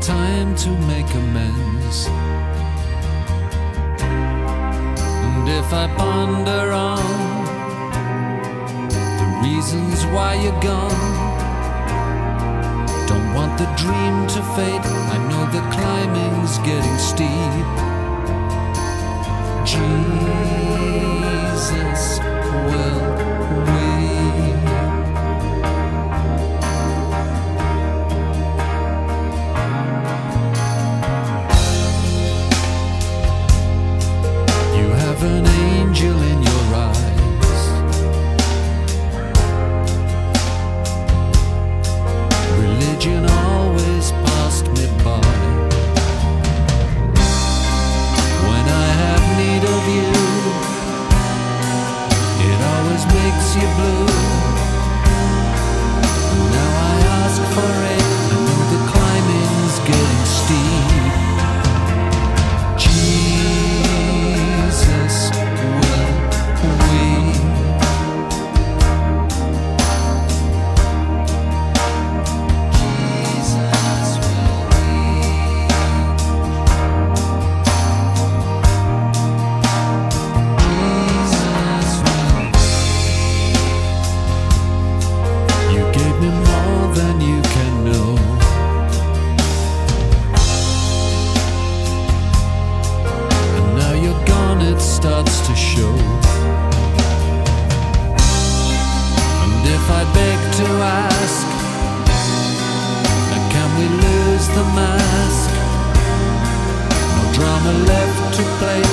time to make amends. And if I ponder on the reasons why you're gone, don't want the dream to fade. I know the climbing's getting steep. Jesus, ask, can we lose the mask? No drama left to play.